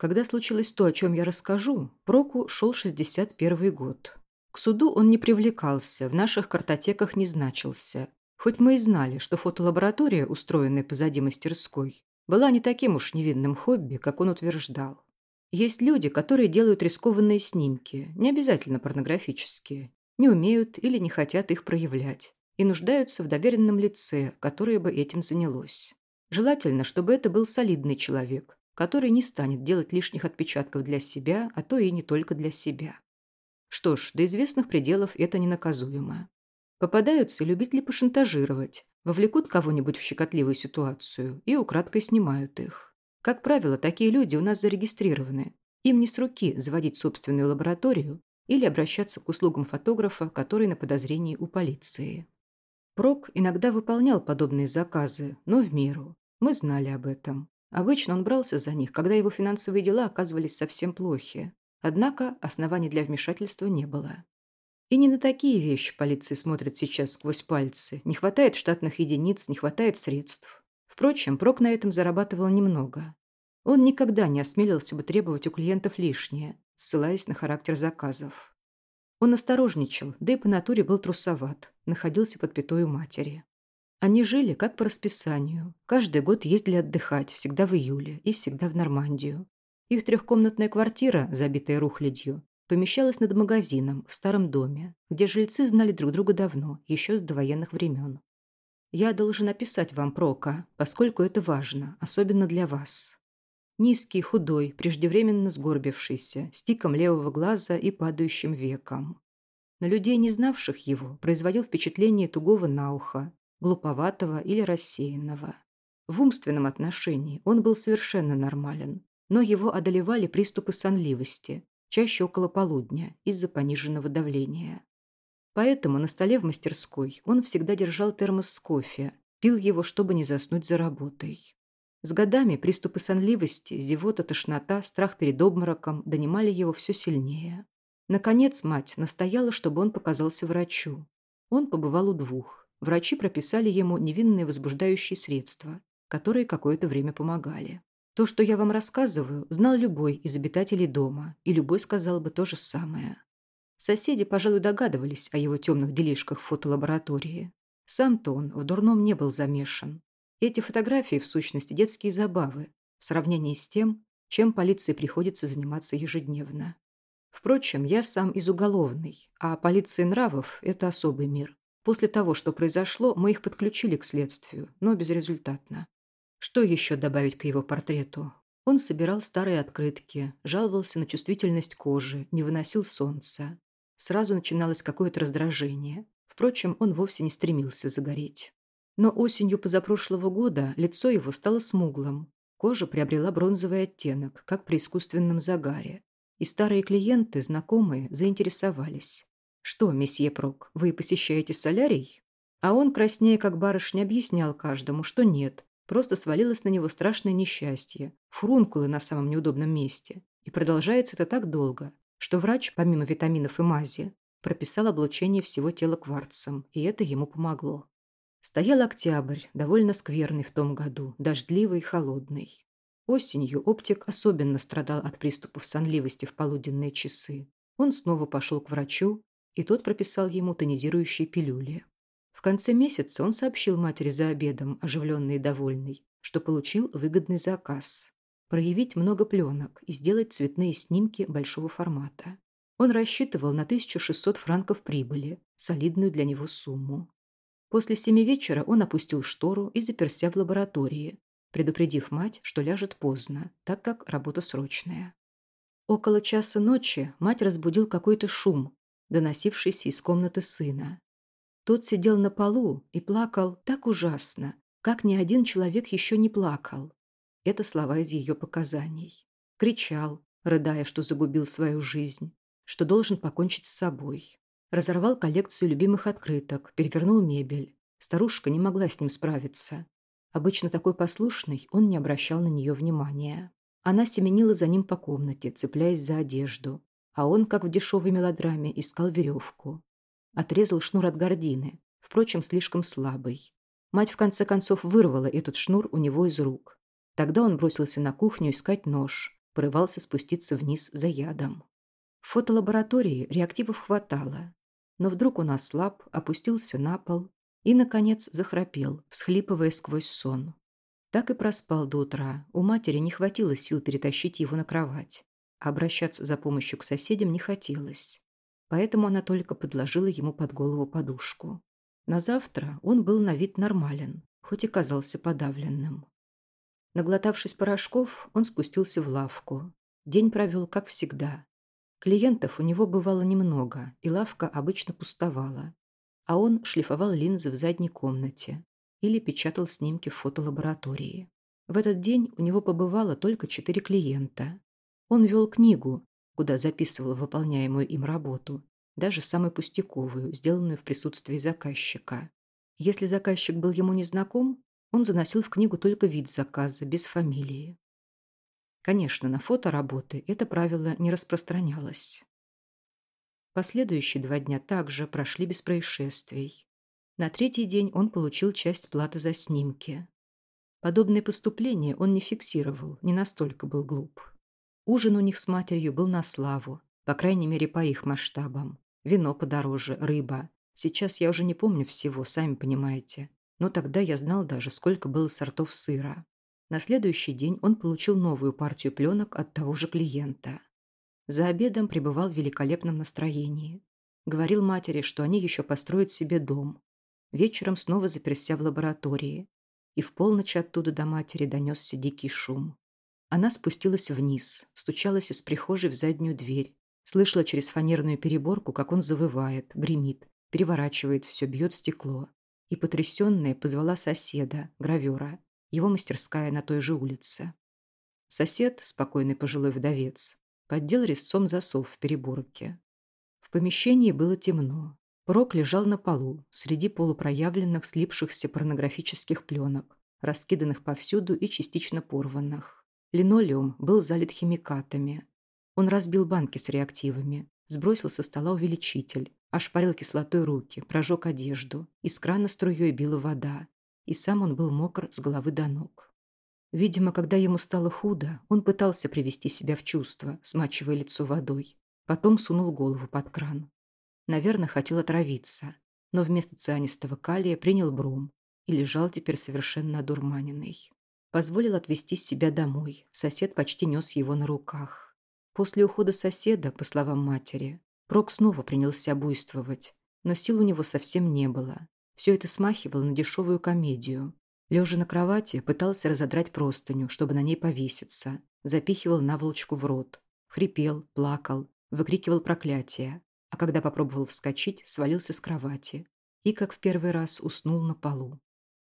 Когда случилось то, о чем я расскажу, Проку шел 61 год. К суду он не привлекался, в наших картотеках не значился. Хоть мы и знали, что фотолаборатория, устроенная позади мастерской, была не таким уж невинным хобби, как он утверждал. Есть люди, которые делают рискованные снимки, не обязательно порнографические, не умеют или не хотят их проявлять и нуждаются в доверенном лице, которое бы этим занялось. Желательно, чтобы это был солидный человек, который не станет делать лишних отпечатков для себя, а то и не только для себя. Что ж, до известных пределов это ненаказуемо. Попадаются любители пошантажировать, вовлекут кого-нибудь в щекотливую ситуацию и украдкой снимают их. Как правило, такие люди у нас зарегистрированы. Им не с руки заводить собственную лабораторию или обращаться к услугам фотографа, который на подозрении у полиции. Прок иногда выполнял подобные заказы, но в меру. Мы знали об этом. Обычно он брался за них, когда его финансовые дела оказывались совсем плохи. Однако оснований для вмешательства не было. И не на такие вещи полиция смотрит сейчас сквозь пальцы. Не хватает штатных единиц, не хватает средств. Впрочем, Прок на этом зарабатывал немного. Он никогда не осмелился бы требовать у клиентов лишнее, ссылаясь на характер заказов. Он осторожничал, да и по натуре был трусоват, находился под пятой у матери. Они жили как по расписанию. Каждый год ездили отдыхать, всегда в июле и всегда в Нормандию. Их трехкомнатная квартира, забитая рухлядью, помещалась над магазином в старом доме, где жильцы знали друг друга давно, еще с довоенных времен. Я должен описать вам Прока, поскольку это важно, особенно для вас. Низкий, худой, преждевременно сгорбившийся, с тиком левого глаза и падающим веком. На людей, не знавших его, производил впечатление тугого на ухо, глуповатого или рассеянного. В умственном отношении он был совершенно нормален, но его одолевали приступы сонливости, чаще около полудня, из-за пониженного давления. Поэтому на столе в мастерской он всегда держал термос с кофе, пил его, чтобы не заснуть за работой. С годами приступы сонливости, зевота, тошнота, страх перед обмороком донимали его все сильнее. Наконец мать настояла, чтобы он показался врачу. Он побывал у двух. Врачи прописали ему невинные возбуждающие средства, которые какое-то время помогали. То, что я вам рассказываю, знал любой из обитателей дома, и любой сказал бы то же самое. Соседи, пожалуй, догадывались о его темных делишках в фотолаборатории. Сам-то он в дурном не был замешан. Эти фотографии, в сущности, детские забавы, в сравнении с тем, чем полиции приходится заниматься ежедневно. Впрочем, я сам из уголовной, а полиции нравов – это особый мир. После того, что произошло, мы их подключили к следствию, но безрезультатно. Что еще добавить к его портрету? Он собирал старые открытки, жаловался на чувствительность кожи, не выносил солнца. Сразу начиналось какое-то раздражение. Впрочем, он вовсе не стремился загореть. Но осенью позапрошлого года лицо его стало смуглым. Кожа приобрела бронзовый оттенок, как при искусственном загаре. И старые клиенты, знакомые, заинтересовались. «Что, месье Прок, вы посещаете солярий?» А он, краснея как барышня, объяснял каждому, что нет, просто свалилось на него страшное несчастье, фурункулы на самом неудобном месте. И продолжается это так долго, что врач, помимо витаминов и мази, прописал облучение всего тела кварцем, и это ему помогло. Стоял октябрь, довольно скверный в том году, дождливый и холодный. Осенью оптик особенно страдал от приступов сонливости в полуденные часы. Он снова пошел к врачу, и тот прописал ему тонизирующие пилюли. В конце месяца он сообщил матери за обедом, оживленный и довольный, что получил выгодный заказ – проявить много пленок и сделать цветные снимки большого формата. Он рассчитывал на 1600 франков прибыли, солидную для него сумму. После семи вечера он опустил штору и заперся в лаборатории, предупредив мать, что ляжет поздно, так как работа срочная. Около часа ночи мать разбудил какой-то шум, доносившийся из комнаты сына. Тот сидел на полу и плакал так ужасно, как ни один человек еще не плакал. Это слова из ее показаний. Кричал, рыдая, что загубил свою жизнь, что должен покончить с собой. Разорвал коллекцию любимых открыток, перевернул мебель. Старушка не могла с ним справиться. Обычно такой послушный, он не обращал на нее внимания. Она семенила за ним по комнате, цепляясь за одежду, а он, как в дешевой мелодраме, искал веревку. Отрезал шнур от гордины, впрочем, слишком слабый. Мать в конце концов вырвала этот шнур у него из рук. Тогда он бросился на кухню искать нож, порывался спуститься вниз за ядом. В фотолаборатории реактивов хватало, но вдруг он ослаб, опустился на пол и, наконец, захрапел, всхлипывая сквозь сон. Так и проспал до утра. У матери не хватило сил перетащить его на кровать. Обращаться за помощью к соседям не хотелось. Поэтому она только подложила ему под голову подушку. На завтра он был на вид нормален, хоть и казался подавленным. Наглотавшись порошков, он спустился в лавку. День провел, как всегда. Клиентов у него бывало немного, и лавка обычно пустовала. А он шлифовал линзы в задней комнате или печатал снимки в фотолаборатории. В этот день у него побывало только четыре клиента. Он вел книгу, куда записывал выполняемую им работу, даже самую пустяковую, сделанную в присутствии заказчика. Если заказчик был ему незнаком, он заносил в книгу только вид заказа, без фамилии. Конечно, на фотоработы это правило не распространялось. Последующие два дня также прошли без происшествий. На третий день он получил часть платы за снимки. Подобные поступления он не фиксировал, не настолько был глуп. Ужин у них с матерью был на славу, по крайней мере, по их масштабам. Вино подороже, рыба. Сейчас я уже не помню всего, сами понимаете но тогда я знал даже, сколько было сортов сыра. На следующий день он получил новую партию пленок от того же клиента. За обедом пребывал в великолепном настроении. Говорил матери, что они еще построят себе дом. Вечером снова заперся в лаборатории. И в полночь оттуда до матери донесся дикий шум. Она спустилась вниз, стучалась из прихожей в заднюю дверь. Слышала через фанерную переборку, как он завывает, гремит, переворачивает все, бьет стекло и, потрясенная, позвала соседа, гравера, его мастерская на той же улице. Сосед, спокойный пожилой вдовец, поддел резцом засов в переборке. В помещении было темно. Прок лежал на полу, среди полупроявленных слипшихся порнографических пленок, раскиданных повсюду и частично порванных. Линолеум был залит химикатами. Он разбил банки с реактивами, сбросил со стола увеличитель, Ошпарил кислотой руки, прожег одежду. Из крана струей била вода. И сам он был мокр с головы до ног. Видимо, когда ему стало худо, он пытался привести себя в чувство, смачивая лицо водой. Потом сунул голову под кран. Наверное, хотел отравиться, но вместо цианистого калия принял бром и лежал теперь совершенно одурманенный. Позволил отвезти себя домой. Сосед почти нес его на руках. После ухода соседа, по словам матери, Прок снова принялся буйствовать, но сил у него совсем не было. Все это смахивало на дешевую комедию. Лежа на кровати, пытался разодрать простыню, чтобы на ней повеситься. Запихивал наволочку в рот. Хрипел, плакал, выкрикивал проклятия. А когда попробовал вскочить, свалился с кровати. И, как в первый раз, уснул на полу.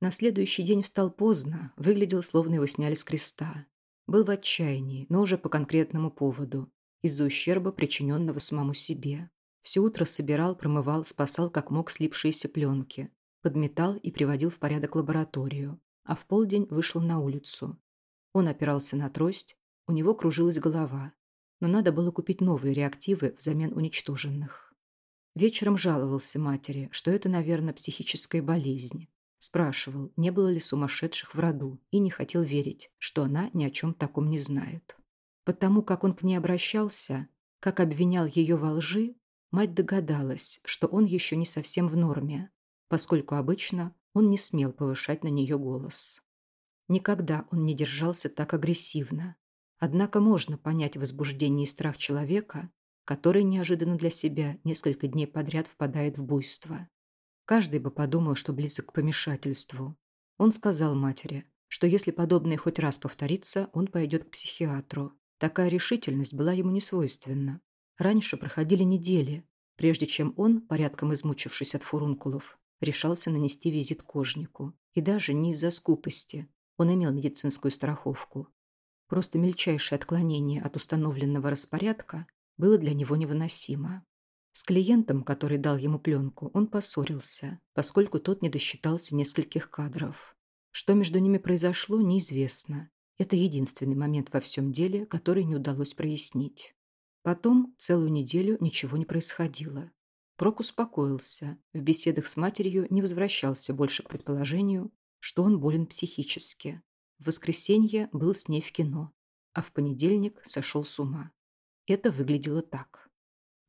На следующий день встал поздно, выглядел, словно его сняли с креста. Был в отчаянии, но уже по конкретному поводу из-за ущерба, причиненного самому себе. Все утро собирал, промывал, спасал как мог слипшиеся пленки, подметал и приводил в порядок лабораторию, а в полдень вышел на улицу. Он опирался на трость, у него кружилась голова, но надо было купить новые реактивы взамен уничтоженных. Вечером жаловался матери, что это, наверное, психическая болезнь. Спрашивал, не было ли сумасшедших в роду, и не хотел верить, что она ни о чем таком не знает. Потому как он к ней обращался, как обвинял ее во лжи, мать догадалась, что он еще не совсем в норме, поскольку обычно он не смел повышать на нее голос. Никогда он не держался так агрессивно. Однако можно понять возбуждение и страх человека, который неожиданно для себя несколько дней подряд впадает в буйство. Каждый бы подумал, что близок к помешательству. Он сказал матери, что если подобное хоть раз повторится, он пойдет к психиатру, Такая решительность была ему не свойственна. Раньше проходили недели, прежде чем он, порядком измучившись от фурункулов, решался нанести визит кожнику. И даже не из-за скупости. Он имел медицинскую страховку. Просто мельчайшее отклонение от установленного распорядка было для него невыносимо. С клиентом, который дал ему пленку, он поссорился, поскольку тот не досчитался нескольких кадров. Что между ними произошло, неизвестно. Это единственный момент во всем деле, который не удалось прояснить. Потом целую неделю ничего не происходило. Прок успокоился, в беседах с матерью не возвращался больше к предположению, что он болен психически. В воскресенье был с ней в кино. а в понедельник сошел с ума. Это выглядело так.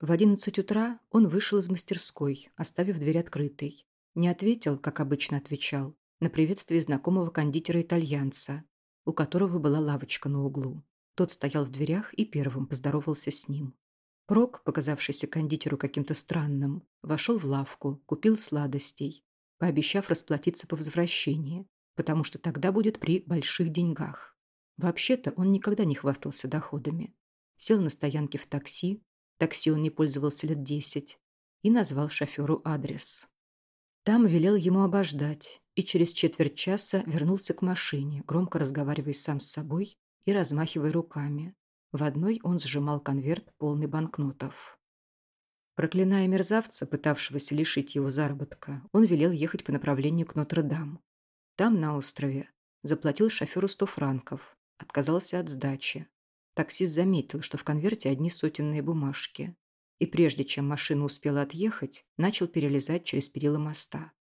В одиннадцать утра он вышел из мастерской, оставив дверь открытой. Не ответил, как обычно отвечал, на приветствие знакомого кондитера-итальянца, у которого была лавочка на углу. Тот стоял в дверях и первым поздоровался с ним. Прок, показавшийся кондитеру каким-то странным, вошел в лавку, купил сладостей, пообещав расплатиться по возвращении, потому что тогда будет при больших деньгах. Вообще-то он никогда не хвастался доходами. Сел на стоянке в такси, такси он не пользовался лет десять, и назвал шоферу адрес. Там велел ему обождать, и через четверть часа вернулся к машине, громко разговаривая сам с собой и размахивая руками. В одной он сжимал конверт, полный банкнотов. Проклиная мерзавца, пытавшегося лишить его заработка, он велел ехать по направлению к Нотр-Дам. Там, на острове, заплатил шоферу сто франков, отказался от сдачи. Таксист заметил, что в конверте одни сотенные бумажки. И прежде чем машина успела отъехать, начал перелезать через перила моста.